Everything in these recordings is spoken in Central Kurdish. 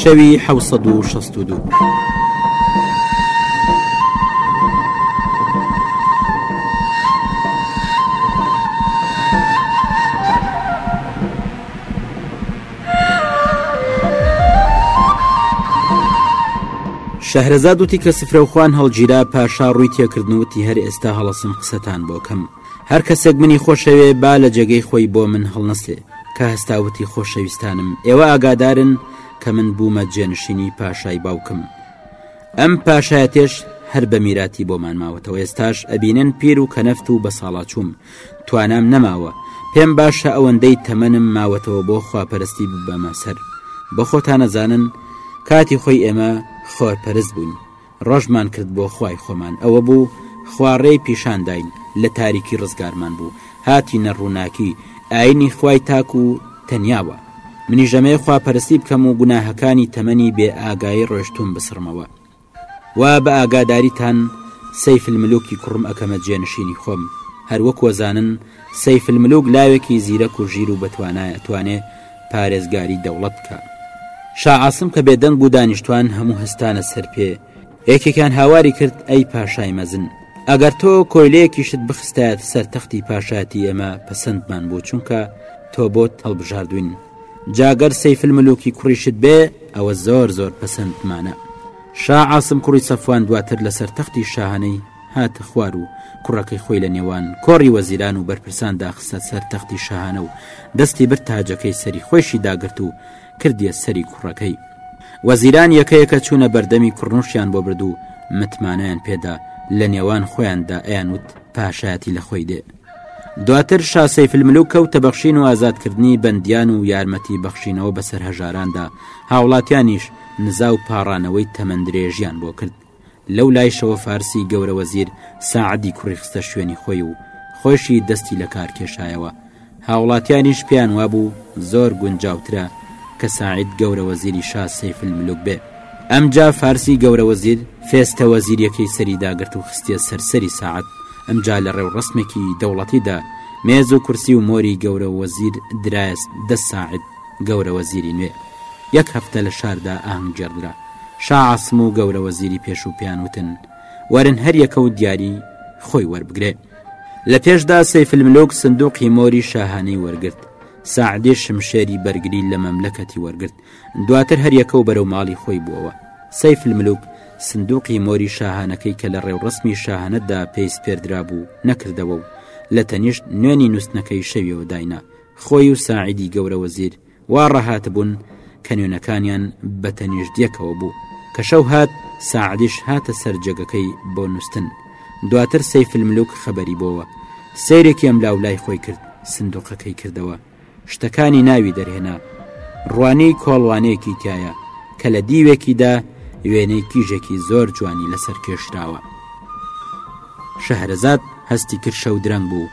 شەوی حەوت سەد و شەست و دوو. شەهرەزاد وتی کە سفرەوخوان هەڵگیرا پاشا ڕووی تێکردنوتی هەر ئێستا هەڵەسن قسەتان بۆکەم هەر کەسێک منی خۆشەوێ با لە جێگەی خۆی بۆ من هەڵنەستێ کە هەستاوتی خۆشەویستانم ئێوە ئاگادارن کە من بوومە جێنشینی پاشای باوکم ئەم پاشایەتێش هەر بە میراتی بۆمان ماوەتەوە ئێستاش ئەبینن پیر و کەنەفت و بە ساڵاچووم توانام نەماوە پێم باشە ئەوەندەی تەمەنم ماوەتەوە بۆ خواپەرستی ببەمە سەر بە خۆتانەزانن کاتی خۆی ئێمە خۆرپەرست بووین ڕەشمان کرد بۆ خوای خۆمان ئەوە بوو خوا ڕێی پیشان داین لە تاریکی ڕزگارمان بوو هاتینە ڕووناکی ئاینی خوای تاک و تەنیاوە منیش دەمەیە خوا پەرستی بکەم و گوناهەکانی تەمەنی بێ ئاگایی ڕۆشتوم بسڕمەوە وا بە ئاگاداریتان سەیف الملوکی کوڕم ئەکەمە جێنشینی خۆم هەروەک وەزانن سەیف الملوک لاوێکی زیرەک و ژیر و بەتوانایە توانێ پارێزگاری دەوڵەت بکا شاعسم کە بێدەنگ بوو دانیشتوان هەموو هەستانە سەر پێ یەکێکیان هاواری کرد ئەی پاشای مەزن ئەگەر تۆ کۆیلەیەکیشت بخستایەت سەر تەختی پاشایەتی ئێمە پەسەندمان بوو چونکە تۆ بۆت هەڵبژاردوین جاگەر سەیفل ملوکی کوڕیشت بێ ئەوە زۆر زۆر پەسەندمانە شاعسم کوڕی سەفوان دواتر لەسەر تەختی شاهانەی هاتە خوار و کوڕەکەی خۆی لە نێوان کۆڕی وەزیران و بەرپرسان داخستە سەر تەختی شاهانە و دەستی برد تاجەکەی سەری خۆیشی داگرت و کردیە سەری کوڕەکەی وەزیران یەکەیەکە چوونە بەردەمی کوڕنوشیان بۆ برد و متمانەیان پێدا لە نێوان خۆیاندا ئەیان وت پاشایەتی لە خۆی دێ دواتر شاسەی فلملو کەوتە بەخشین و ئازادکردنی بەندیان و یارمەتی بەخشینەوە بەسەر هەژاراندا هاوڵاتیانیش نزا و پاڕانەوەی تەمەندرێژیان بۆ کرد لەو لایشەوە فارسی گەورە وەزیر ساعدی کوڕی خستە شوێنی خۆی و خۆشی دەستی لە کار کێشایەوە هاوڵاتیانیش پێیان وابوو زۆر گونجاوترە کە ساعید گەورە وەزیری شا سەیفل ملوک بێ ئەمجا فارسی گەورە وەزیر فێستە وەزیریەکەی سەری داگرت و خستیە سەرسەری ساعت ئەمجا لە ڕێو ڕسمێکی دەوڵەتیدا مێز و کورسی و مۆری گەورە وەزیر درایست دە ساعد گەورە وەزیری نوێ یەک هەفتە لە شاردا ئاهەنگ گێڕدرا شا عاسم و گەورە وەزیری پێش و پێیان وتن وەرن هەریەکە و دیاری خۆی وەربگرێ لە پێشدا سەیفلملوک سندوقی مۆری شاهانەی وەرگرت سعدی شمشێری بەرگری لە مەملەکەتی وەرگرت دواتر هەریەکە و بەرەو ماڵی خۆی بووەوە سەیفلملوک سندوقی مۆری شاهانەکەی کە لە ڕێوڕسمی شاهانەتدا پێی سپێردرا بوو نەکردەوە و لە تەنیشت نوێنی نووسنەکەی شەویەوە داینا خۆی و ساعیدی گەورە وەزیر وا ڕاهاتبوون کە نوێنەکانیان بە تەنیشت یەکەوە بوو. کە شەو هات ساعدیش هاتە سەر جێگەکەی بۆ نووستن. دواتر سەیفلملوک خەبەری بۆوە. سەیرێکی ئەملاو لای خۆی کرد، سندوقەکەی کردەوە. شتەکانی ناوی دەرهێنا. ڕوانی کۆڵوانێکی تیایە کە لە دیوێکیدا وێنەی کیژێکی زۆر جوانی لەسەر کێشراوە. شەهرەزاد هەستی کرد شەو درەنگ بوو،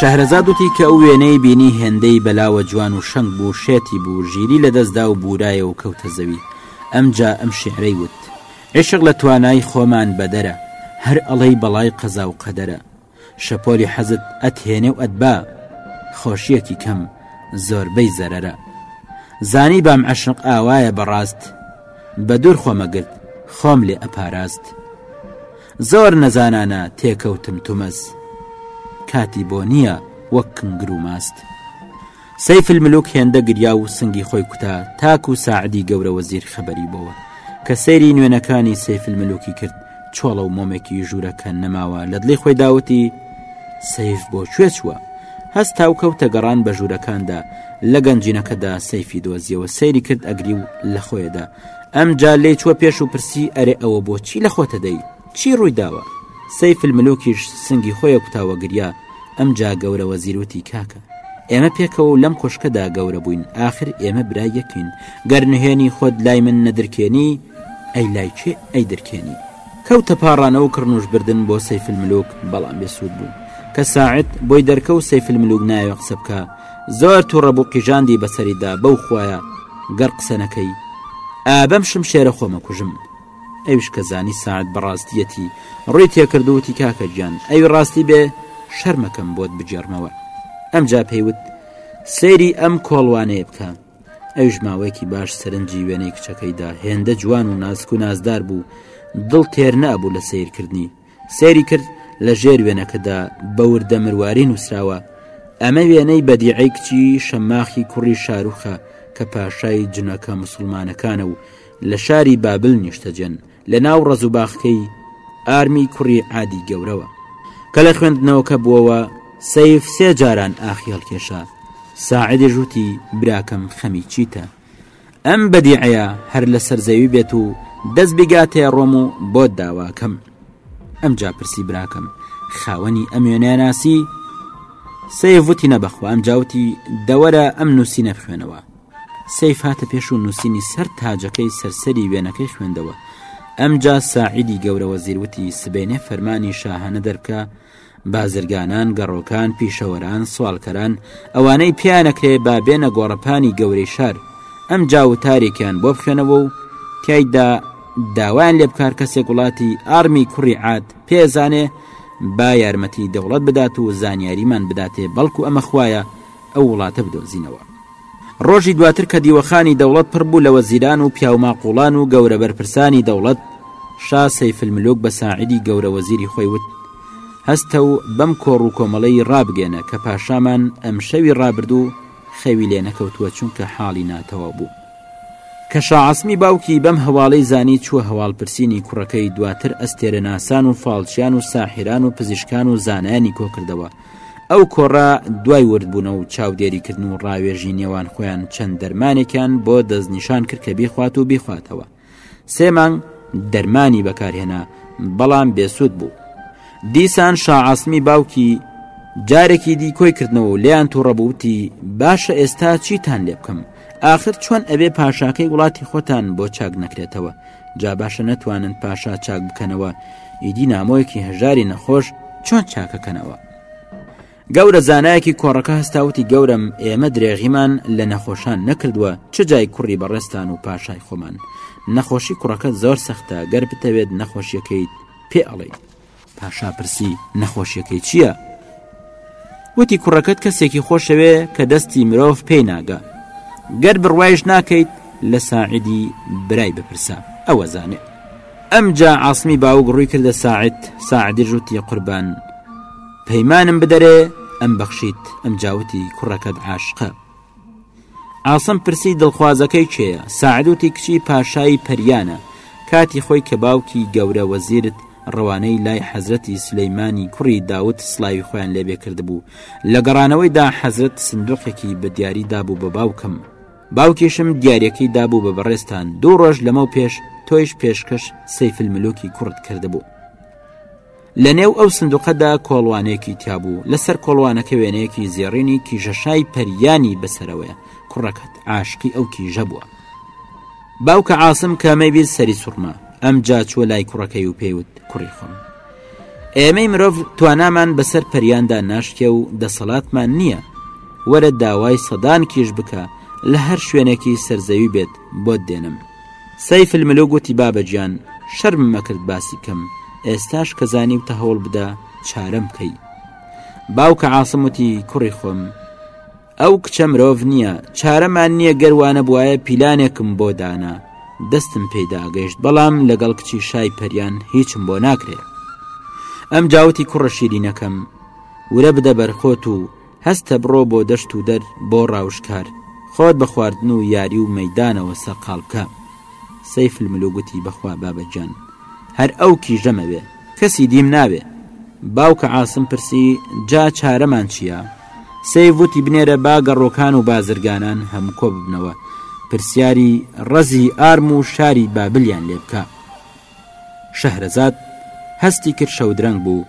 شەهرەزاد وتی کە ئەو وێنەی بینی هێندەی بەلاوە جوان و شەنگ بوو شێتی بوو ژیری لە دەستدا و بورایە و کەوتە زەوی ئەمجا ئەم شعرەی وت عشق لە توانای خۆمان بەدەرە هەر ئەڵەی بەڵای قەزا و قەدەرە شەپۆلی حەزت ئەت هێنێ و ئەت با خۆشیەکی کەم زۆربەی زەرەرە زانی بام عەشق ئاوایە بەڕاست بە دوور خۆمەگرت خۆم لێ ئەپاراست زۆر نەزانانە تێکەوتم تومەز کاتی بۆ نییە وەک کنگر و ماست سەیف الملوک هێندە گریا و سنگی خۆی کوتا تاکو ساعدی گەورە وەزیر خەبەری بۆوە کە سەیری نوێنەکانی سەیف الملوکی کرد چۆڵە و مۆمێکی ژوورە کە نەماوە لە دڵی خۆی داوتی سەیف بۆ کوێ چووە هەست تاو کەوتە گەڕان بە ژوورەکاندا لە گەنجینەکەدا سەیفی دۆزیەوە سەیری کرد ئەگری و لە خۆیدا ئەم جا لێی چوە پێش و پرسی ئەرێ ئەوە بۆچی لە خۆتە دەی چی ڕووی داوە؟ سەیف الملوکیش سنگی خۆی کوتا و گریا، ئەمجا گەورە وەزیر وتی، کاکە! ئێمە پێکەوە و لەم کۆشکەدا گەورە بووین، ئاخر ئێمە برای یەکین، گەر نهێنی خۆت لای من نەدرکێنی، ئەی لای کێ ئەیدرکێنی؟ کەوتە پاڕانە و کڕنوش بردن بۆ سەیف الملوک، بەڵام بێ سوود بوو، کە ساعد بۆی دەرکەوت سەیف الملوک نایەوێ قسە بکا، زۆر توڕە بوو قیژاندی بەسەری دا، بەو خوایە گەر قسە نەکەی، ئا بەم شمشێرە خۆم ئەکوژم! ئەویش کە زانی ساعد بە ڕاستیەتی ڕووی تێکرد وتی کاکە گیان ئەوی ڕاستی بێ شەرمەکەم بۆت بگێڕمەوە ئەمجا پێیوت سەیری ئەم کۆڵوانەیە بکە ئەوش ماوەیەکی باش سەرنجی وێنەی کچەکەیدا هێندە جوان و ناسک و نازدار بوو دڵ تێر نابوو لە سیرکردنی سەیری کرد لە ژێر وێنەکەدا بە وردە مرواری نووسراوە ئەمە وێنەی بەدیعی کچی شەماخی کوڕی شاروخە کە پاشای جنەکە مسلمانەکانە و لە شاری بابل نیشتەجێن لە ناو ڕەزوباخکەی ئارمی کوڕی عادی گەورەوە کە لە خوێندنەوەکە بووەوە سەیف سێ جاران ئاخی هەڵکێشا ساعدێژوتی براکەم خەمی چیتە ئەم بەدیعەیە هەر لەسەر زەوی بێت و دەست بگاتێ ڕۆم و بۆ داواکەم ئەم جا پرسی براکەم خاوەنی ئەم وێنە ناسی سەیڤوتی نەبەخوا ئەم جاوتی دەوەرە ئەم نووسینە بخوێنەوە سەیف هاتە پێش و نووسینی سەر تاجەکەی سەرسەری وێنەکەی خوێندەوە ئەمجا ساعیدی گەورەوە زیروتی سبینێ فەرمانی شاهانە دەرکە بازرگانان، گەڕۆکان، پیشەوەران، سواڵکەران، ئەوانەی پێیانەکرێ با بێنە گۆڕەپانی گەورەی شار، ئەمجا وتارێکیان بۆ بخوێنەوە و تیایدا داوایان لێ بکار کەسێک وڵاتی ئارمی کوڕی عاد پێزانێ با یارمەتی دەوڵەت بدات و زانیاریمان بداتێ بەڵکو ئەمە خوایە ئەو وڵاتە بدۆزینەوە. ڕۆژی دواتر کە دیوەخانی دەوڵەت پڕ بوو لە وەزیران و پیاوماقوڵان و گەورە بەرپرسانی دەوڵەت، شا سەیف الملوک بە ساعدی گەورە وەزیری خۆی وت، هەستە و بەم کۆڕ و کۆمەڵەی ڕابگەێنە کە پاشامان ئەم شەوی ڕابردوو خەوی لێ نەکەوتووە چونکە حاڵی ناتەواو بوو. کە شاعەسمی باوکی بەم هەواڵەی زانی چووە هەواڵپرسینی کوڕەکەی دواتر ئەستێرەناسان و فاڵچیان و ساحیران و پزیشکان و زانایانی کۆکردەوە، ئەو کۆڕە دوای وردبوونە و چاودێریکردن و ڕاوێژی نێوان خۆیان چەند دەرمانێکیان بۆ دەستنیشان کرد کە بیخوات و بیخواتەوە سێ مانگ دەرمانی بەکارهێنا بەڵام بێسوود بوو دیسان شاعاسمی باوکی جارێکی دی کۆی کردنەوە و لێیان تووڕەبووتی باشە ئێستا چیتان لێ بکەم ئاخر چۆن ئەبێ پاشاکەی وڵاتی خۆتان بۆ چاک نەکرێتەوە جا باشە نەتوانن پاشا چاک بکەنەوە ئیدی نامۆیەکی هەژاری نەخۆش چۆن چاکەکەنەوە گەورە زانایەکی کۆڕەکە هەستاوتی گەورم ئێمە درێغیمان لە نەخۆشان نەکردووە چ جای کوڕی بەڕێستان و پاشای خۆمان نەخۆشی کوڕەکە زۆر سەختە گەر بتەوێت نەخۆشیەکەیت پێ ئەڵێیت پاشا پرسی، نەخۆشیەکەی چییە؟ وتی، کوڕەکەت کەسێکی خۆشەوێ کە دەستی مرۆڤ پێی ناگا. گەر بڕوایش ناکەیت لە ساعدی برای بپرسە، ئەوە زانێ. ئەمجا عاسمی باوک ڕووی کردە ساعد، ساعدیش وتی، قوربان پەیمانم بدەرێ ئەمبەخشیت. ئەمجا وتی، کوڕەکەت عاشقە. عاصم پرسی دڵخوازەکەی کێیە سعد وتی کچی پاشای پەریانە کاتی خۆی کە باوکی گەورە وەزیرت ڕەوانەی لای حەزرەتی سلیمانی کوڕی داوت سلاوی خۆیان لێبێ کردبوو لە گەڕانەوەیدا حەزرەت سندوقێکی بە دیاری دابوو بە باوکم باوکیشم دیارەکەی دابوو بە بەڕێستان دوو ڕۆژ لەمە پێش تۆیش پێشکەش سەیفل ملوکی کوڕت کردبوو لە نێو ئەو سندوقەدا کۆڵوانێکی تیابوو لەسەر کۆڵوانەکە وێنەیەکی زێڕینی کیژەشای پەریانی بەسەرەوەیە کوڕەکەت عاشقی ئەو کیژە بووە باوکە عاصم کامەی بیر سەری سوڕما ئەم جا چووە لای کوڕەکەی و پێیوت کوڕی خۆم ئێمەی مرۆڤ توانامان بەسەر پەریاندا ناشتێ و دەسەڵاتمان نییە وەرە داوای سەدان کیش بکە لە هەر شوێنێکی سەرزەوی بێت بۆت دێنم سەیف الملوک وتی بابە گیان شەرمم ئەکرد باسی بکەم ئێستاش کە زانیوتە هەوڵ بدە چارەم بکەی باوکە عاصم وتی کوڕی خۆم ئەو کچە مرۆڤ نییە چارەمان نییە گەروانە بواە پیلانێکم بۆ دانا دەستم پێدا گەشت بەڵام لەگەڵ کچی شای پەریان هیچم بۆ ناکرێت ئەم جاوتی کوڕە شیرینەکەم ورە بدە بەرخۆت و هەستە بڕۆ بۆ دەشت و دەر بۆ ڕاوشکار خۆت بە خواردن و یاری و مەیدانەوە سەرقاڵ بکە. سەیف الملوک گوتی بەخوا بابە گیان هەر ئەو کیژەم ئەوێ، کەسی دیم ناوێ. باوکە عاسم پرسی جا چارەمان چییە؟ سەیف وتی بنێرە با گەڕۆکان و بازرگانان هەموو کۆ ببنەوە، پرسیاری ڕەزی ئارم و شاری بابلیان لێ بکە. شەهرەزاد هەستی کرد شەودرەنگ بوو،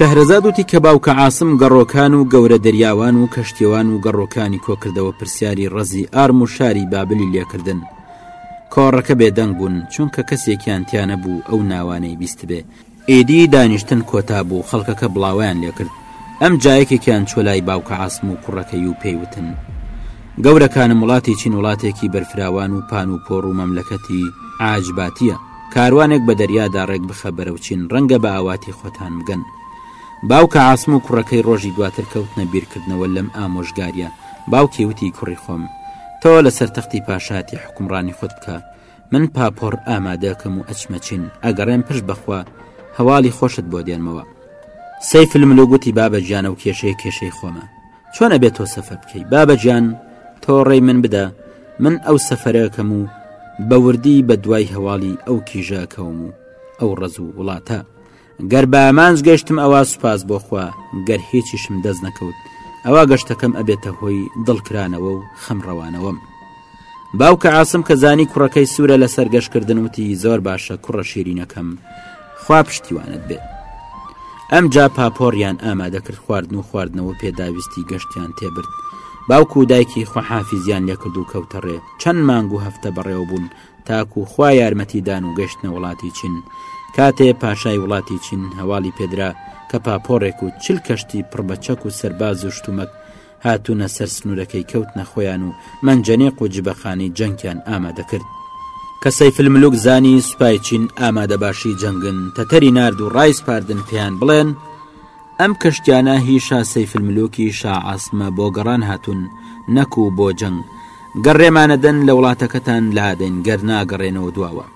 شەهرەزاد وتی کە باوکە عاصم گەڕۆکان و گەورە دەریاوان و کەشتێوان و گەڕۆکانی کۆکردەوە پرسیاری ڕەزی ئارم و شاری بابلی لێکردن کۆڕەکە بێدەنگ بوون چونکە کەسێکیان تیانەبوو ئەو ناوانەی بیستبێ، ئیدی دانیشتن کۆتا بوو خەڵکەکە بڵاوەیان لێکرد، ئەمجا یەکێکیان چوە لای باوکە عاسم و کوڕەکەی و پێی وتن، گەورەکانم وڵاتی چین وڵاتێکی بەرفراوان و پان و پۆڕ و مەملەکەتی عاجباتیە، کاروانێک بە دەریادا ڕێک بخە بەرەو چین ڕەنگە بە ئاواتی خۆتان بگەن. باوکە عاسم و کوڕەکەی ڕۆژی دواتر کەوتنە بیرکردنەوە لەم ئامۆژگاریە، باوکی وتی کوڕی خۆم، تۆ لەسەر تەختی پاشایەتی حوکمڕانی خۆت بکە، من پاپۆڕ ئامادەکەم و ئەچمە چین، ئەگەڕێم پشت بەخوا هەواڵی خۆشت بۆ دێنمەوە. سەیف الملوک وتی بابە گیان ئەو کێشەیە کێشەی خۆمە، چۆن ئەبێت تۆ سەفەر بکەی، بابە گیان تۆ ڕێی من بدە، من ئەو سەفەرە ئەکەم و بە وردی بە دوای هەواڵی ئەو کیژە ئەکەوم و ئەو ڕەز و وڵاتە. گەر بە ئامانج گەشتم ئەوا سوپاس بۆ خوا گەر هیچیشم دەست نەکەوت ئەوا گەشتەکەم ئەبێتە هۆی دڵکرانەوە و خەم ڕەوانەوەم باوکە ئاسم کە زانی کوڕەکەی سوورە لەسەر گەشتکردن وتی زۆر باشە کوڕە شیرینەکەم خوا پشتیوانت بێت ئەم جا پاپۆڕیان ئامادەکرد خواردن و خواردنەوە پێداویستی گەشتیان تێبرد باوکو و دایکی خوحافیزیان لێکرد و کەوتەڕێ چەند مانگ و هەفتە بەڕێوە بوون تاکو خوا یارمەتی دان و گەشتنە وڵاتی چین کاتێ پاشای وڵاتی چین هەواڵی پێدرا کە پاپۆڕێک و چل کەشتی پڕ بە چەک و سەرباز و شتومەک هاتوونە سەر سنوورەکەی کەوت نەخۆیان و مەنجەنێق و جبەخانی جەنگیان ئامادەکرد کە سەیفلملوک زانی سوپای چین ئامادە باشی جەنگن تەتەری نرد و ڕایسپاردن پێیان بڵێن ئەم کەشتیانە هی شا سەیف الملوکی شا عاصمە بۆ گەڕان هاتوون نەکو بۆ جەنگ گەر رێمانەدەن لە وڵاتەکەتان لادەین گەر نا گەڕێنەوە دواوە.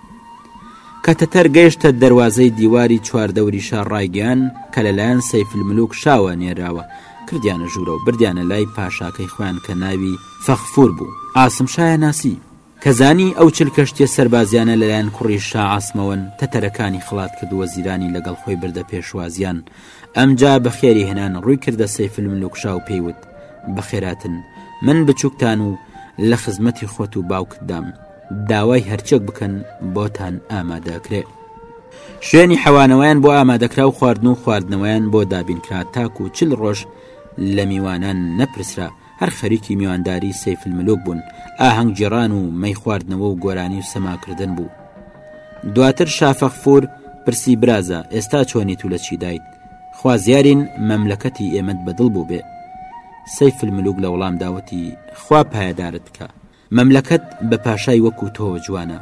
کە تەتەر گەیشتە دەروازەی دیواری چواردەوری شا رایگەیان کە لەلایەن سەیف الملوک شاوە نێراوە کردیانە ژوورەو بردیانە لای پاشاکەی خۆیان کە ناوی فەغفور بوو عاصم شایە ناسی. کە زانی ئەو چل کەشتیە سەربازیانە لەلایەن کوڕی شا عاسمەوەن، تەتەرەکانی خڵات کرد وەزیرانی لەگەڵ خۆی بردە پێشوازیان، ئەمجا بەخێری هێنان ڕووی کردە سەیفل ملوکشا و پێی وت، بەخێراتن، من بچوکتان و لە خزمەتی خۆت و باوکتدام، داوای هەرچیەک بکەن بۆتان ئامادە ئەکرێ. شوێنی حەوانەوەیان بۆ ئامادەکرا و خواردن و خواردنەوەیان بۆ دابینکرا تاکو چل ڕۆژ لە میوانان نەپرسرا، هەر خەریکی میوانداری سەیف الملوک بوون، ئاهەنگ گێڕان و مەی خواردنەوە و گۆرانی و سەما کردن بوو. دواتر شافەخفور پرسی برازا ئێستا چۆنیت و لە چی دایت؟ خوازیارین مەملەکەتی ئێمەت بە دڵ بووبێ. سەیف الملوک لە وەڵامدا وتی، خوا پایەدارت بکا. مەملەکەت بە پاشای وەکو تۆوە جوانە.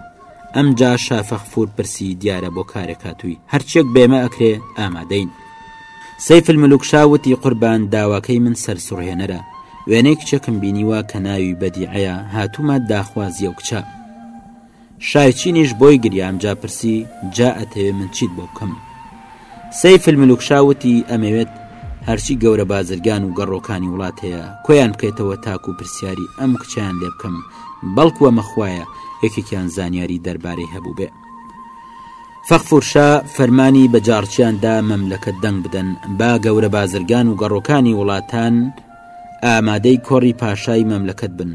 ئەمجا شافەخ فور پرسی دیارە بۆ کارێک هاتووی هەرچیەک بێمە ئەکرێ ئامادەین. سەیف الملوک شا وتی قوربان داواکەی من سەرسوڕهێنەرە. وێنەی کچێکم بینیوە کە ناوی بەدیعەیە هاتوومە داخوازی ئەو کچە. شای چینیش بۆی گریام جا پرسی جا ئەتەوێ من چیت بۆ بکەم سەیف الملوک شا وتی ئەمەوێت هەرچی گەورە بازرگان و گەڕۆکانی وڵات هەیە کۆیان بکەیتەوە تاکو و پرسیاری ئەم کچیان لێ بکەم بەڵکووە مەخوایە یەکێکیان زانیاری دەربارەی هەبوو بێ فەخفورشا فەرمانی بە جاڕچیاندا مەملەکە دەنگ بدەن با گەورە بازرگان و گەڕۆکانی وڵاتان ئامادەی کۆڕی پاشای مەملەکەت بن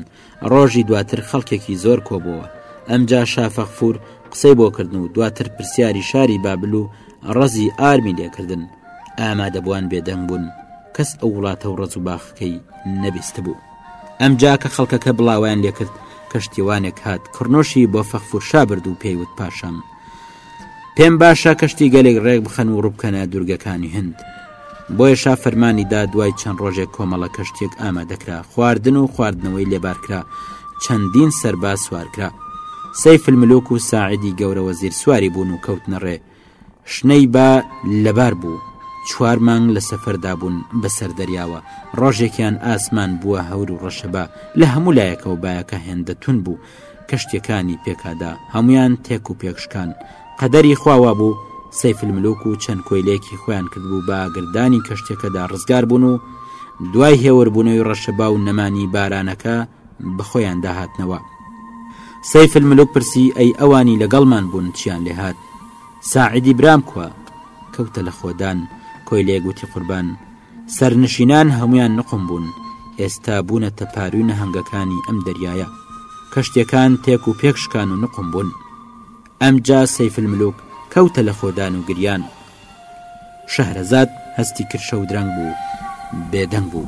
ڕۆژی دواتر خەڵکێکی زۆر کۆبووە ئەمجا شافەخفور قسەی بۆ کردن و دواتر پرسیاری شاری بابل و ڕەزی ئارمی لێکردن ئامادەبووان بێدەنگ بوون کەس ئەو وڵاتە و ڕز و باخەکەی نەبیست بوو ئەمجا کە خەڵکەکە بڵاویان لێکرد کەشتیوانێک هات کڕنۆشی بۆ فەخفورشا برد و پێیوت پاشام پێم باشە کەشتی گەلێک ڕێک بخەن و ڕووبکەنە دوورگەکانی هەند بۆیە شا فەرمانی دا دوای چەند ڕۆژێک کۆمەڵە کەشتێک ئامادەکرا خواردن و خواردنەوەی لێبارکرا چەندین سەرباز سوارکرا سەی فلملوک و ساعدی گەورەوە زیر سواری بوون و کەوتنەڕێ شنەی با لەبار بوو چوار مانگ لە سەفەردا بوون بەسەر دەریاوە ڕۆژێکیان ئاسمان بووە هەور و ڕەشەبا لە هەموو لایەکەوە بایەکە هێندە تون بوو کەشتیەکانی پێکادا هەمویان تێک و پێکشکان قەدەری خواوا بوو سەیفلملوک و چەند کۆیلێکی خۆیان کردبوو بە گردانی کەشتەکەدا ڕزگار بوون و دوای هێوربوونەوەی ڕەشەبا و نەمانی بارانەکە بەخۆیان داهاتنەوە سەیفل ملوک پرسی ئەی ئەوانی لەگەڵمان بوون چیان لێهات ساعدی برام کووە کەوتە لە خۆدان کۆی لێگوتی قوربان سەرنشینان هەمویان نقوم بوون ئێستا بوونەتە پاروی نەهنگەکانی ئەم دەریایە کەشتەکان تێک و پێکشکان و نقم بوون ئەمجا سەیفل ملوک کەوتە لە خۆدان و گریان شەهرەزاد هەستی کرشە و درەنگ بوو بێدەنگ بوو.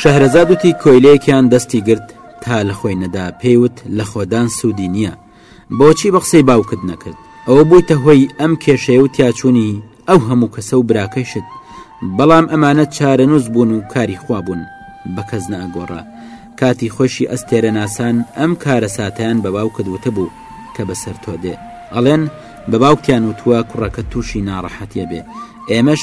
شەهرەزاد وتی کۆیلەیەکیان دەستی گرت تا لە خۆی نەدا پێیوت لە خۆدان سوودی نییە بۆچی بە قسەی باوکت نەکرد ئەوە بوویتە هۆی ئەم کێشەیە و تیاچوونی ئەو هەموو کەسە و براکەیشت بەڵام ئەمانە چارەنووس بوون و کاری خوا بوون بە کەس نەگۆڕا کاتی خۆشی ئەستێرە ناسان ئەم کارە ساتیان بە باوکت وتە بوو کە بەسەر تۆ دێ ئەڵێن بە باوکیان وتووە کوڕەکە تووشی ناڕەحەتیە بێ ئێمەش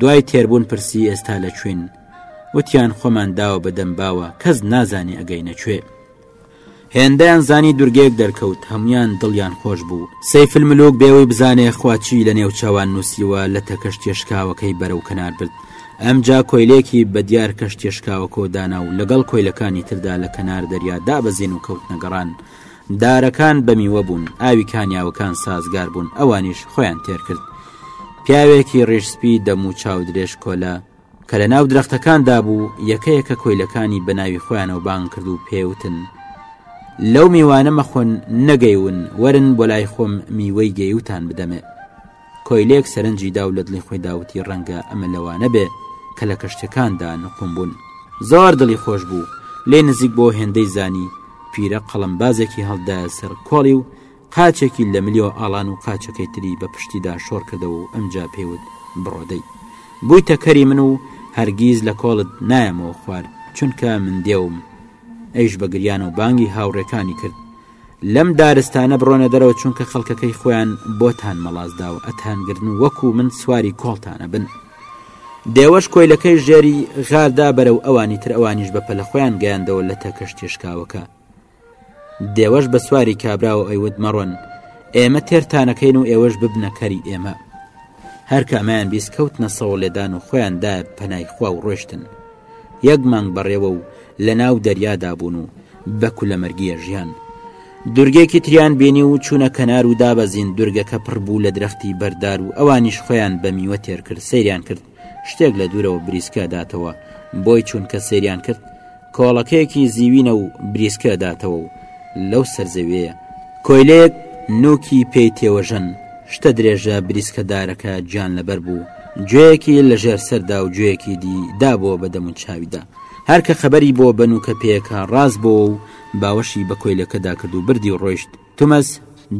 دوای تێربوون پرسی ئێستا لە کوێن وتیان خۆمان داوە بە دەمباوە کەس نازانێ ئەگەینە کوێ هێندەیان زانی دورگەیەک دەرکەوت هەمویان دڵیان خۆش بوو سەیفل ملوک بێەوەی بزانێ خواچی لە نێوچوان نووسیوە لە تە کەش تێشکاوەکەی بەرە و کەنار برد ئەمجا کۆیلێکی بە دیار کەش تێشکاوە کۆدانا و لەگەڵ کۆیلەکانی تردا لە کەنار دەریا دابەزین و کەوتنەگەڕان دارەکان بە میوە بوون، ئاوی کانیاوەکان سازگار بوون، ئەوانیش خۆیان تێرکرد. پیاوێکی ڕیشسپی دەم و چاو درێژ کۆلە کە لە ناو درەختەکاندا بوو یەکەیەکە کۆیلەکانی بە ناوی خۆیانەوە بانگ کرد و پێوتن. لەو میوانە مەخۆن نەگەیون وەرن بۆ لای خۆم میوەی گەیوتان بدەمێ. کۆیلەیەک سەرنجی داو لە دڵی خۆی داوتی ڕەنگە ئەمە لەوانە بێ کە لە کەشتەکاندا نقوم بوون زۆر دڵی خۆش بوو لێ نزیک بۆ هێندەی زانی پیرە قەڵمبازێکی هەڵدا سەر کۆڵی و قاچێکی لە ملیۆ ئاڵان و قاچەکەی تری بە پشتیدا شۆڕ کردەوە و ئەمجا پێوت بڕۆدەی بوویتە کەری من و هەرگیز لە کۆڵت نایەمەوە خوارد چونکە من دێوم ئەیش بە گریان و بانگی هاوڕێکانی کرد لەم دارستانە بڕۆنە دەرەوە چونکە خەڵکەکەی خۆیان بۆتان مەڵاس داوە ئەتان گرن و وەکو من سواری کۆڵتانە بن دێوەش کۆیلەکەی ژێری غاردا بەرە و ئەوانی تر ئەوانیش بە پەلە خۆیان گەیاندەوە لە تەکەش تێشکاوەکە دێوەش بە سواری کابراوە ئەیوت مەڕۆن ئێمە تێرتانەکەین و ئێوەش ببنە کەری ئێمە هەر کامیان بیست کەوتنە سەوە لێدان و خۆیاندا پەنای خوا و ڕۆشتن یەک مانگ بەڕێوە و لە ناو دەریادا بوون و بە کولەمەرگییە ژیان. دورگێکی تریان بینی و چوونە کەنار و دابەزین، دورگەکە پڕ بوو لە درەختی بەردار و ئەوانیش خۆیان بە میوە تێر کرد، سەیریان کرد شتێک لە دوورەوە بریسکە داتەوە بۆی، چوونکە سەیریان کرد کۆڵەکەیەکی زیوینە و بریسکە داتەوە و لەو سەر زەویەیە، کۆیلەیەک نووکی پێی تێوەژەن، شتە درێژە بریسکە دارەکە گیان لەبەر بوو، گوێیەکی لە ژێر سەردا و گوێیەکی دی دابووە بە دەموچاویدا. هەر کە خەبەری بۆ بەنوو کە پێیەکە ڕاست بۆوە و باوەشی بە کۆیلەکەدا کرد و بردی و ڕۆیشت تومەز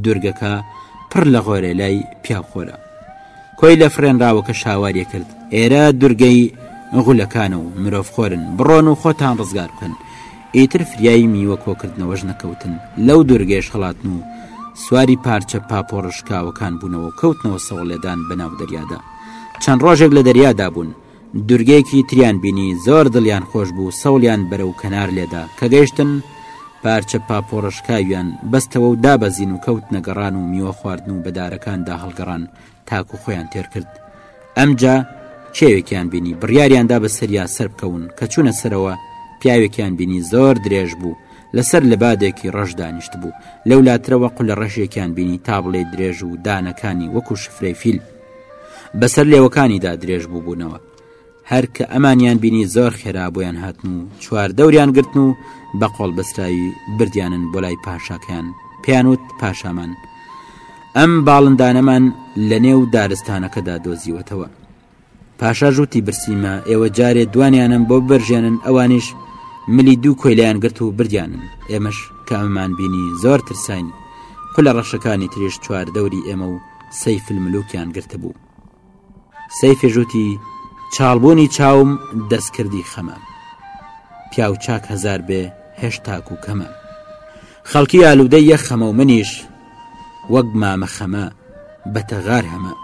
دورگەکە پڕ لە غۆرێ لای پیاو خۆرە کۆی لە فرێنراوەکە شاواریە کرد ئێرە دورگەی غولەکانە و مرۆڤ خۆرن بڕۆن و خۆتان ڕزگار بکەن ئیتر فریایی میوە کۆکردنەوەش نەکەوتن لەو دورگەش خڵاتن و سواری پارچە پاپۆڕشکاوەکان بوونەوە کەوتنەوە سەوڵێدان بەناو دەریادا چەند ڕۆژێک لە دەریادا بوون دورگەیەکی تریان بینی زۆر دڵیان خۆش بوو سەوڵیان بەرەو کەنار لێدا کە گەیشتن پارچە پاپۆڕشکاویان بەستەوە و دابەزین و کەوتنە گەڕان و میوە خواردن و بەدارەکاندا هەڵگەڕان تاکو خۆیان تێرکرد ئەمجا چێوێکیان بینی بڕیاریاندا بە سەریا سەر بکەون کە چوونە سەرەوە پیاوێکیان بینی زۆر درێژ بوو لەسەر لە بادێکی ڕەش دانیشت بوو لەو لاترەوە قل لە ڕەشێکیان بینی تابڵێ درێژ و دانەکانی وەکو شفرەی فیل بەسەر لێوەکانیدا درێژ بوو بوونەوە هەر کە ئەمانیان بینی زۆر خێرا بۆیان هاتن و چوار دەوریان گرتن و بە قۆڵ بەسراوی بردیانن بۆ لای پاشاکەیان پیانوت پاشامان ئەم باڵندانەمان لە نێو دارستانەکەدا دۆزیوەتەوە پاشا ژووتی برسیمە ئێوە جارێ دوانیانم بۆ بەرژێنن ئەوانیش ملی دوو کۆیلیان گرت و بردیانن ئێمەش کامەمان بینی زۆر ترساین خولە ڕەشەکانی تریش چوار دەوری ئێمە و سەیف الملوکیان گرتبوو سەیفێژ وتی چاڵبوونی چاوم دەستکردی خەمە پیاو چاک هەزار بێ هێشتاک و کەمە خەڵکی ئالوودەی یە خەمە و منیش وەک مامە خەمە بەتەغار هەمە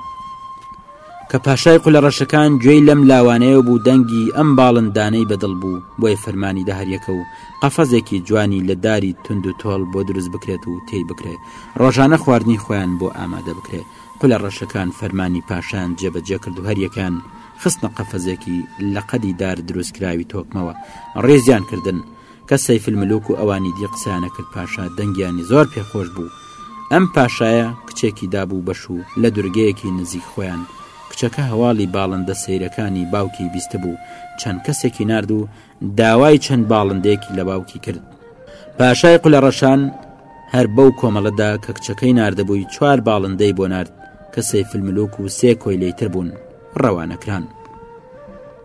کە پاشای قولەڕەشەکان گوێی لەم لاوانەیە بوو دەنگی ئەم باڵندانەی بە دڵ بوو بۆیە فەرمانی دە هەریەکە و قەفەزێکی جوانی لە داری توند و تۆڵ بۆ دروست بکرێت و تێی بکرێ ڕۆژانە خواردنی خۆیان بۆ ئامادە بکرێ قولەڕەشەکان فەرمانی پاشان جێبەجێ کرد و هەریەکان خستنە قەفەزێکی لە قەدی دار دروستکراوی تۆکمەوە ڕێزیان کردن کە سەیف الملوک و ئەوانی دی قسەیانە کرد پاشا دەنگیانی زۆر پێ خۆش بوو ئەم پاشایە کچێکی دابوو بەش و لە دورگەیەکی نزیک خۆیان کچەکە هەواڵی باڵندە سەیرەکانی باوکی بیست بوو چەند کەسێکی نرد و داوای چەند باڵندێکی لە باوکی کرد پاشای قلە ڕەشان هەر بەو کۆمەڵەدا کە کچەکەی نردبووی چوار باڵندەی بۆ نرد کە سەیف الملوک و سێ کۆی لەیتر بوون ڕەوانەکران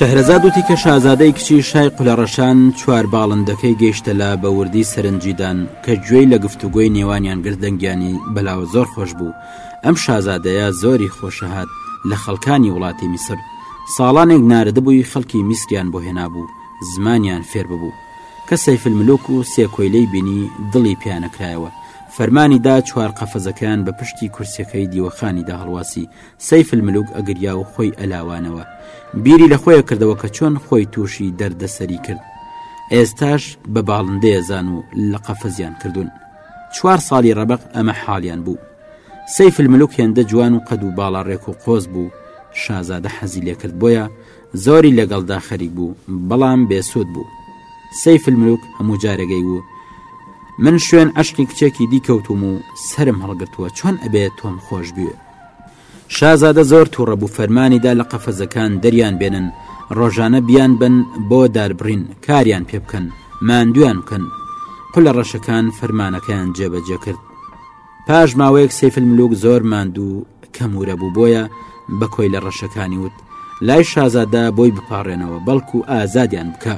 شەهرەزاد وتی کە شازادەی کچی شای قلەڕەشان چوار باڵندەکەی گەیشتە لا بەوردی سەرنجیدان کە گوێی لە گفتوگۆی نێوانیان گردەنگیانی بەلاوە زۆر خۆش بوو ئەم شازادەیە زۆری خۆشەهات لە خەڵکانی وڵاتی میسر، ساڵانێک ناردبووی خەڵکی میسریان بۆ هێنابوو زمانیان فێر ببوو. کە سەیف الملوک و سێ کۆیلەی بینی دڵی پیانەکرایەوە، فەرمانی دا چوار قەفەزەکەیان بە پشتی کورسیەکەی دیوەخانیدا هەڵواسی، سەیف الملوک ئەگریا و خۆی ئەلاوانەوە. بیری لە خۆی ئەکردەوە کە چۆن خۆی تووشی دەردەسەری کرد. ئێستاش بە باڵندەیەزان و لە قەفەزیان کردوون. چوار ساڵی ڕەبەق ئەمە حاڵیان بوو سەیف الملوک هێندە جوان و قەد و باڵا ڕێک و قۆز بوو شازادە حەزی لێکرد بۆیە زۆری لەگەڵدا خەریک بوو بەڵام بێسوود بوو سەیف الملوک هەموو جارەگەی و من شوێن عشقی کچێکی دیکەوتوم و سرم هەڵگرتووە چۆن ئەبێت تۆم خۆش بوێ شازادە زۆر توڕە بوو فەرمانی دا لە قەفەزەکان دەریان بێنن ڕۆژانە بیان بەن بۆ داربڕین کاریان پێ بکەن ماندویان بکەن قلە ڕەشەکان فەرمانەکەیان جێبەجێ کرد پاش ماوەیەک سیفل ملوک زۆر ماندوو کەمورە بوو بۆیە بە کۆی لە ڕەشەکانی وت لای شازادە بۆی بپارڕێنەوە بەڵکو ئازادیان بکە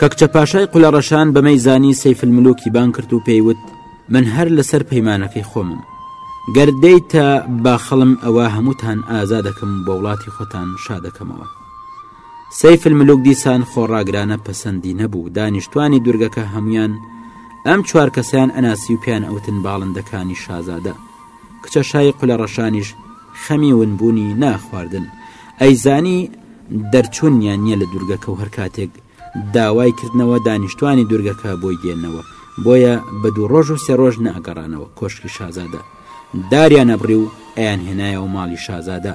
کەکچە پاشای قولە ڕەشان بەمەی زانی سەیف الملوکی بان کرد و پێیوت من هەر لەسەر پەیمانەکەی خۆمم گەر دێیتە باخەڵم ئەوە هەمووتان ئازا دەکەم بە وڵاتی خۆتان شا دەکەمەوە سەیف الملوک دیسان خۆڕاگرانە پەسەندی نەبوو دانیشتوانی دوورگەکە هەمویان ئەم چوار کەسیان ئەناسی و پیان ئەوتن باڵندەکانی شازادە کچە شای قولە ڕەشانیش خەمی ونبوونی ناخواردن ئەیزانی دەرچونیان نیە لە دورگەکەو هەرکاتێک داوای کردنەوە دانیشتوانی دورگەکە بۆی دێنەوە بۆیە بە دوو ڕۆژ و سێ ڕۆژ نەگەڕانەوە کۆشکی شازادە داریان ئەبری و ئەیان هێنایەوە ماڵی شازادە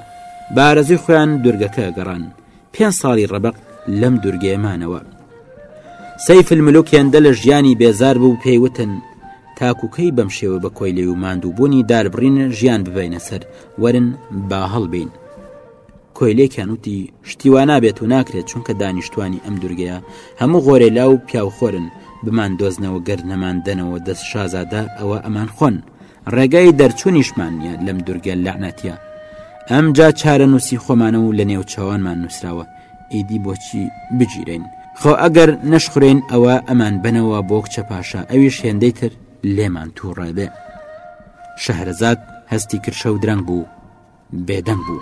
بارەزوی خۆیان دورگەکە گەڕان پێ ساڵی ڕەبق لەم دورگەیەمانەوە سەیف الملوک هێندە لە ژیانی بێزار بوو پێیوتن تاکو کەی بەم شێوە بە کۆیلەی و ماندوو بوونی داربڕین ژیان ببینە سەر وەرن با هەڵبین کۆیلێکیان وتی شتیوا نابێت و ناکرێت چونکە دانیشتوانی ئەم دوورگەیە هەموو غۆرێ لا و پیاوخۆرن بمان دۆزنەوە گەر نەمان دەنەوە دەست شازادە ئەوە ئەمان خۆن ڕێگای دەرچوونیشمان نیە لەم دوورگە لەعنەتە ئەمجا چارە نووسی خۆمانە و لە نێو چاوانمان نووسراوە ئیدی بۆچی بگیرێین خۆ ئەگەر نەشخرێن ئەوە ئەمان بنەوە بۆ کچە پاشا ئەویش هێندەی تر لێمان تووڕێ بێ شەهرەزاد هەستی کرشە و درەنگ بوو بێدەنگ بوو.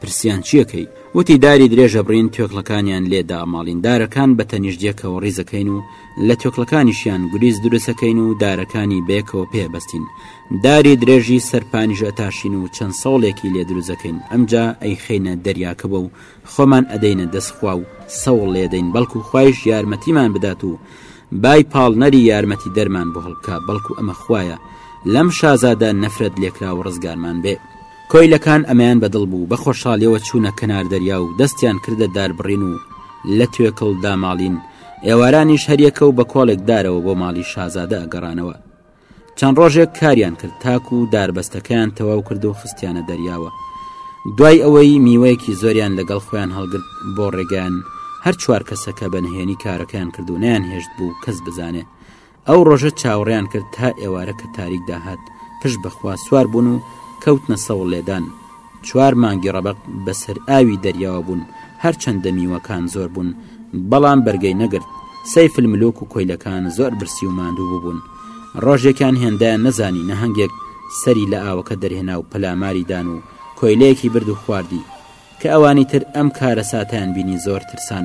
پرسیان چیە کەی وتی داری درێژە بڕین توێکڵەکانیان لێ داماڵین دارەکان بە تەنیشت یەکەوە ڕیزەکەین و لە توێکڵەکانیشیان گوریس دروسەکەین و دارەکانی بەیەکەوە پێ بەستین داری درێژی سەرپانیش ئەتاشین و چەند سەوڵێکی لێ دروزەکەین ئەمجا ئەی خەینە دەریاکە بۆ و خۆمان ئەدەینە دەست خوا و سەوڵ لێدەین بەڵکو خوایش یارمەتیمان بدات و بای پاڵنەری یارمەتی دەرمان بۆ هەڵبکە بەڵکو ئەمە خوایە لەم شازادە نەفرەت لێکراو ڕزگارمان بێ. کۆیلەکان ئەمەیان بە دڵ بوو بە خۆشحالیەوە چوونە کەنار دەریا و دەستیان کردە داربڕین و لە توێکڵ داماڵین، ئێوارانیش هەریەکە و بە کۆڵێک دارەوە بۆ ماڵی شازادە ئەگەڕانەوە. چەند ڕۆژێک کاریان کرد تاکو و داربەستەکەیان تەواو کرد و خستیانە دەریاوە دوای ئەوەی میوەیەکی زۆریان لەگەڵ خۆیان هەڵگرت بۆ ڕێگەیان هەر چوار کەسەکە بە نهێنی کارەکەیان کرد و نیان هێشت بوو کەس بزانێ ئەو ڕۆژە چاوڕیان کرد تا ئێوارە کە تاریک داهات پشت بەخوا سوار بوون و کەوتنە سەوڵ لێدان چوار مانگی ڕەبەق بەسەر ئاوی دەریاوە بوون، هەرچەندە میوەکان زۆر بوون، بەڵام بەرگەی نەگرت، سەیف الملوک و کۆیلەکان زۆر برسی و ماندوو بووبوون، ڕۆژێکیان هێندەیان نەزانی نەهەنگێک سەری لە ئاوەکە دەرهێنا و پەلاماری دان و کۆیلەیەکی برد و خواردی، کە ئەوانی تر ئەم کارەساتەیان بینی زۆر ترسان.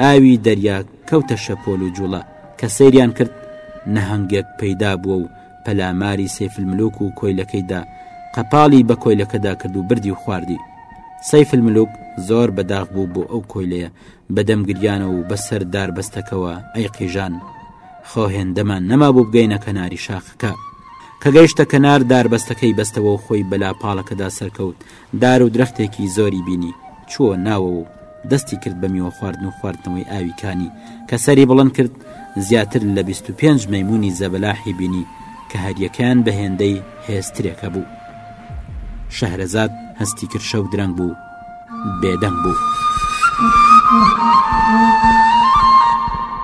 ئاوی دەریا کەوتە شەپۆل و جوڵە کە سەیریان کرد نەهەنگێک پەیدا بووە و پەلاماری سەیفلملوک و کۆیلەکەیدا قەپاڵی بە کۆیلەکەدا کرد و بردی و خواردی سەیفلملوک زۆر بەداخ بوو بۆ ئەو کۆیلەیە بەدەم گریانە و بەسەر داربەستەکەوە ئەی قیژان خۆ هێندەمان نەما بوو بگەینە کەناری شاخەکە کە گەیشتە کەنار داربەستەکەی بەستەوە و خۆی بەلا پاڵەکەدا سەرکەوت دار و درەختێکی زۆری بینی، چووە ناوەوە و دەستی کرد بە میوە خواردن و خواردنەوەی ئاوی کانی، کە سەری بڵند کرد زیاتر لە بیست و پێنج مەیموونی زەبەلاحی بینی کە هەریەکەیان بە هێندەی هێز ترێکە بوو. شەهرەزاد هەستی کرد شەو درەنگ بوو و بێدەنگ بوو.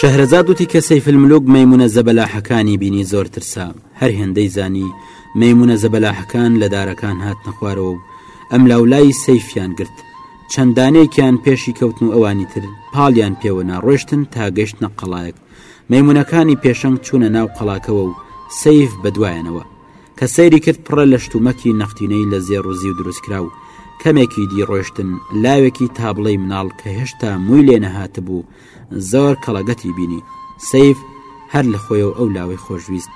شەهرەزاد وتی کە سەیفلملوک مەمونە زەبەلاحەکانی بینی زۆر ترسا هەر هێندەی زانی مەمونە زەبەلاحەکان لە دارەکان هات نەخوارەوە و ئەم لاولای سەیفیان گرت چەندانێکیان پێشی کەوتن و ئەوانی تر پاڵیان پێوە ناڕۆشتن تا گەشتە قەڵایەک مەیمونەکانی پێشەنگ چوونە ناو قەڵاکەوە و سەیف بەدوایانەوە. کە سەیری کرد پڕە لە شتومەکی نەختینەی لە زێڕ و زیو دروستکراو، کەمێکی دی ڕۆشتن لاوێکی تابڵێی مناڵ کە هێشتا مووی لێ نەهاتبوو زۆر کەڵەگەتی بینی. سەیف هەر لە خۆیەوە ئەو لاوەی خۆشویست.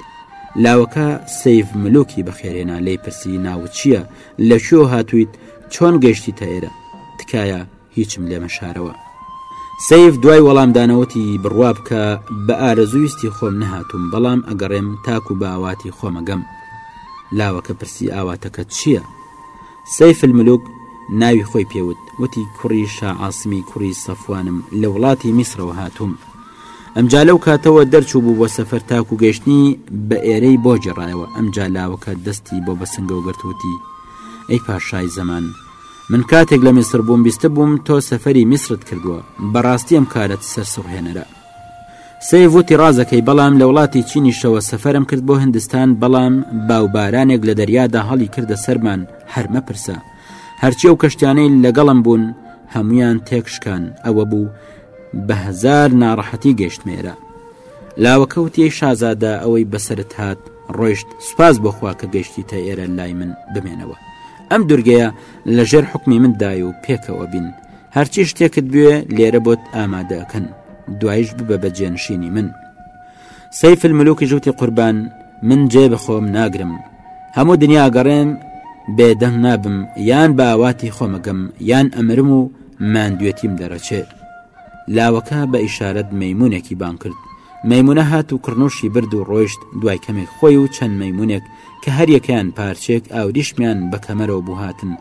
لاوەکە سەیف ملوکی بەخێرهێنا لێی پرسی ناوت چییە؟ لە کوێوە هاتوویت؟ چۆن گەیشتیتە ئێرە؟ تکایە هیچم لێ مەشارەوە. سەیف دوای وەڵامدانە وتی، بڕوا بکە بە ئارەزوو ویستی خۆم نەهاتووم، بەڵام ئەگەڕێم تاکوو بە ئاواتی خۆم ئەگەم. لاوەکە پرسی ئاواتەکەت چییە؟ سەیف الملوک ناوی خۆی پێ وت، وتی، کوڕی شا عاسمی کوڕی سەفوانم، لە وڵاتی میسرەوە هاتووم. ئەمجا لەو کاتەوە دەرچوو بوو بۆ سەفەر تاکوو گەیشتنی بە ئێرەی بۆ گێڕایەوە. ئەمجا لاوەکە دەستی بۆ بە سنگەوە گرت وتی، ئەی پاشای زەمان! من کاتێک لە میسر بووم بیستبووم تۆ سەفەری میسرت کردووە بەڕاستی ئەم کارەت سەرسوڕهێنەرە سیف وتی ڕازەکەی بەڵام لە وڵاتی چینیشەوە سەفەرم کرد بۆ هندستان بەڵام باوبارانێک لە دەریادا هەڵی کردە سەرمان هەرمە پرسە هەرچی ئەو کەشتیانەی لەگەڵم بوون هەمویان تێکشکان ئەوە بوو بە هزار ناڕەحەتی گەشتمێرە لاوەکەوتیەی شازادە ئەوەی بەسرت هات ڕۆیشت سوپاس بۆخوا کە گەشتیتە ئێرە لای من بمێنەوە ئەم دورگەیە لە ژێر حکمی من دای و پێکەوە بین هەرچی شتێکت بوێ لێرە بۆت ئامادەکەن دوایش ببە بە جێنشینی من سەیف الملوکی ژوتی قوربان من جێ بەخۆم ناگرم هەموو دنیا گەڕێم بێدەنگ نابم یان باواتی خۆمەگەم یان ئەمرم و ماندوێتیم دەرەچێت لاوەکە بە ئیشارەت مەیمونێکی بانگ کرد مەیمونە هات و کڕنوشی برد و ڕۆیشت دوای کەمێک خۆی و چەند مەیمونێک کە هەریەکەیان پارچێک ئاوریشمیان بە کەمەرەوە بووهاتن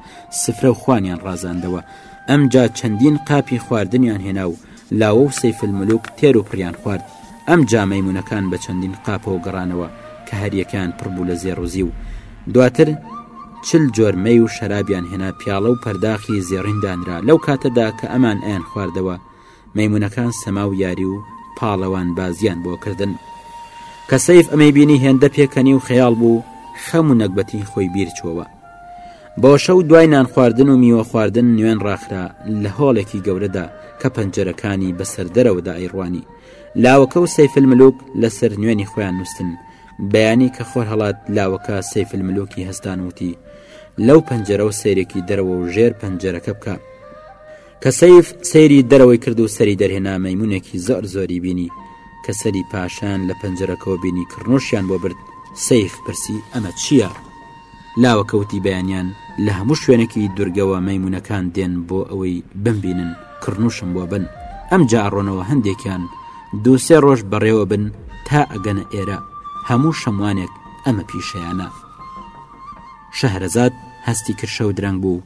سفرە و خوانیان ڕازاندەوە ئەمجا چەندین قاپی خواردنیان هێنا و لاوە و سەیفلملوک تێر و پڕیان خوارد ئەمجا مەیمونەکان بە چەندین قاپەوە گەڕانەوە کە هەریەکەیان پڕ بوو لە زێڕوزی و دواتر چل جۆر مەی و شەرابیان هێنا پیاڵە و پەرداخی زێڕیندانرا لەو کاتەدا کە ئەمان ئەیان خواردەوە مەمونونەکان سەما و یاری و پاڵەوان بازیان بۆ کردن کە سەیف ئەمەی بینی هێندە پێکەنی و خەیاڵ بوو خەم و نەگبەتی خۆی بیرچووەوە بۆ شەو دوای نانخواردن و میوە خواردن نوێن ڕاخرا لە هۆڵێکی گەورەدا کە پەنجەرەکانی بەسەر دەرەوەدا ئەیڕوانی لاوەکە و سەیفل ملوک لەسەر نوێنی خۆیان نووسن بەیانی کە خۆر هەڵات لاوەکە سەیفل ملوکی هەستان وتی لەو پەنجەرە و سەیرێکی دەرەوە و ژێر پەنجەرەکە بکە کە سەیف سەیری دەرەوەی کرد و سەری دەرهێنا مەمونێکی زۆر زۆری بینی کە سەری پاشان لە پەنجەرەکەەوە بینی کڕنۆشیان بۆ برد سەیف پرسی ئەمە چییە؟ لاوەکەوتی بەیانیان لە هەموو شوێنێکی دورگەوە مەمونونەکان دێن بۆ ئەوەی بمبینن کڕنوشم بۆ بن ئەم جاڕۆنەوە هەندێکیان دووسێ ڕۆژ بەڕێوە بن تا ئەگەنە ئێرە هەموو شەموانێک ئەمە پیشەیانە شەهرەزاد هەستی کرشە و درەنگ بوو